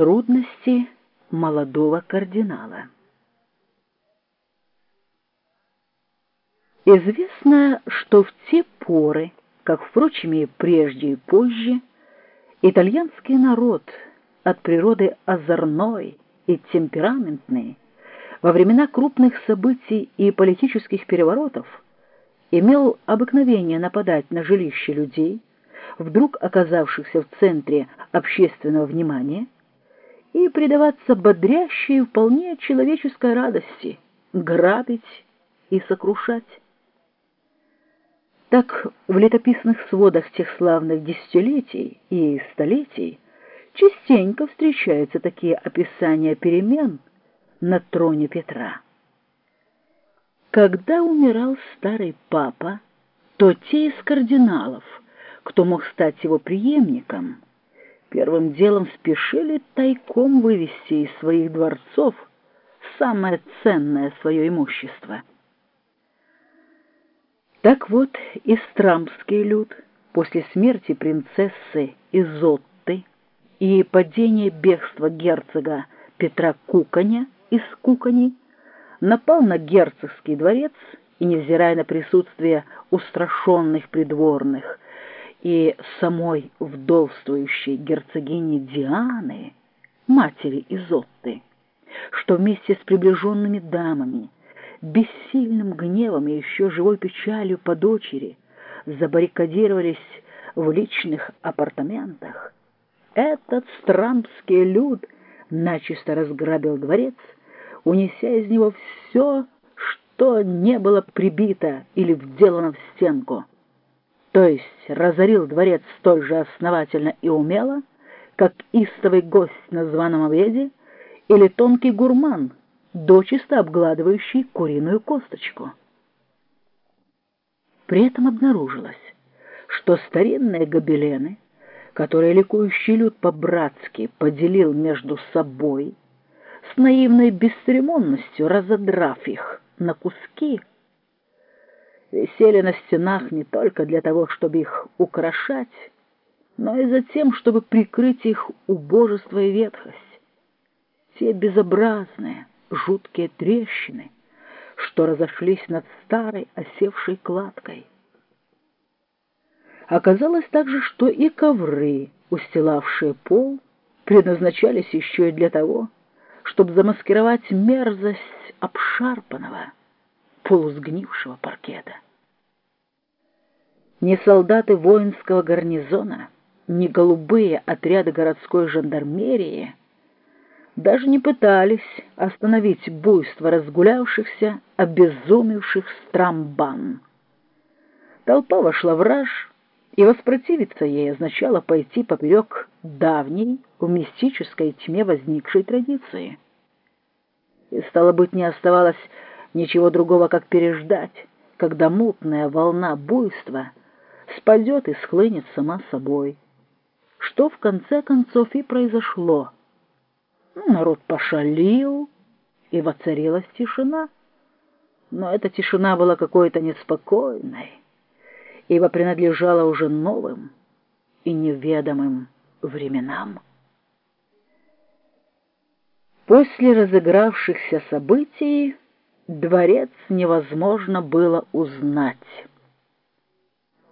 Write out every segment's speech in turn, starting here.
Трудности молодого кардинала. Известно, что в те поры, как, впрочем, и прежде и позже, итальянский народ от природы озорной и темпераментный, во времена крупных событий и политических переворотов имел обыкновение нападать на жилища людей, вдруг оказавшихся в центре общественного внимания, и предаваться бодрящей и вполне человеческой радости, грабить и сокрушать. Так в летописных сводах тех славных десятилетий и столетий частенько встречаются такие описания перемен на троне Петра. Когда умирал старый папа, то те из кардиналов, кто мог стать его преемником, первым делом спешили тайком вывести из своих дворцов самое ценное свое имущество. Так вот, истрамский люд после смерти принцессы Изотты и падения бегства герцога Петра Куканя из Кукани напал на герцогский дворец и, невзирая на присутствие устрашенных придворных, и самой вдовствующей герцогини Дианы, матери Изотты, что вместе с приближенными дамами, бессильным гневом и еще живой печалью по дочери забаррикадировались в личных апартаментах, этот страмский люд начисто разграбил дворец, унеся из него все, что не было прибито или вделано в стенку то есть разорил дворец столь же основательно и умело, как истовый гость на званом обеде или тонкий гурман, дочисто обгладывающий куриную косточку. При этом обнаружилось, что старинные гобелены, которые ликующий люд по-братски поделил между собой, с наивной бесцеремонностью разодрав их на куски, висели на стенах не только для того, чтобы их украшать, но и за тем, чтобы прикрыть их убожество и ветхость. Те безобразные, жуткие трещины, что разошлись над старой осевшей кладкой. Оказалось также, что и ковры, устилавшие пол, предназначались еще и для того, чтобы замаскировать мерзость обшарпанного, полусгнившего паркета. Ни солдаты воинского гарнизона, ни голубые отряды городской жандармерии даже не пытались остановить буйство разгулявшихся, обезумевших страмбан. Толпа вошла в раж, и воспротивиться ей означало пойти поперек давней, в мистической тьме возникшей традиции. И, стало быть, не оставалось Ничего другого, как переждать, когда мутная волна буйства спадет и схлынет сама собой. Что в конце концов и произошло. Народ пошалил, и воцарилась тишина. Но эта тишина была какой-то неспокойной, ибо принадлежала уже новым и неведомым временам. После разыгравшихся событий дворец невозможно было узнать.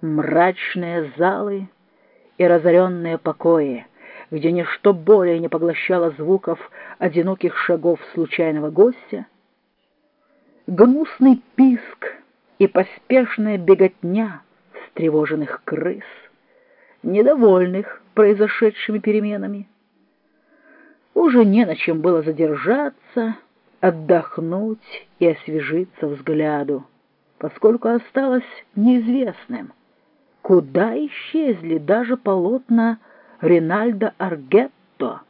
Мрачные залы и разоренные покои, где ничто более не поглощало звуков одиноких шагов случайного гостя, гнусный писк и поспешная беготня встревоженных крыс, недовольных произошедшими переменами. Уже не на чем было задержаться, отдохнуть и освежиться взгляду, поскольку осталось неизвестным, куда исчезли даже полотна Ринальдо Аргетто,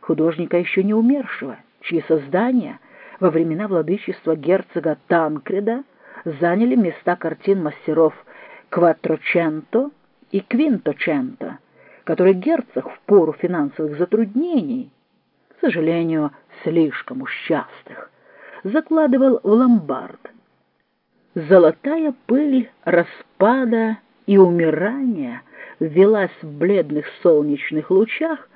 художника еще не умершего, чьи создания во времена владычества герцога Танкреда заняли места картин мастеров Кватроченто и Квинточенто, которые герцог в пору финансовых затруднений, сожалению, слишком уж частых, закладывал в ломбард. Золотая пыль распада и умирания велась в бледных солнечных лучах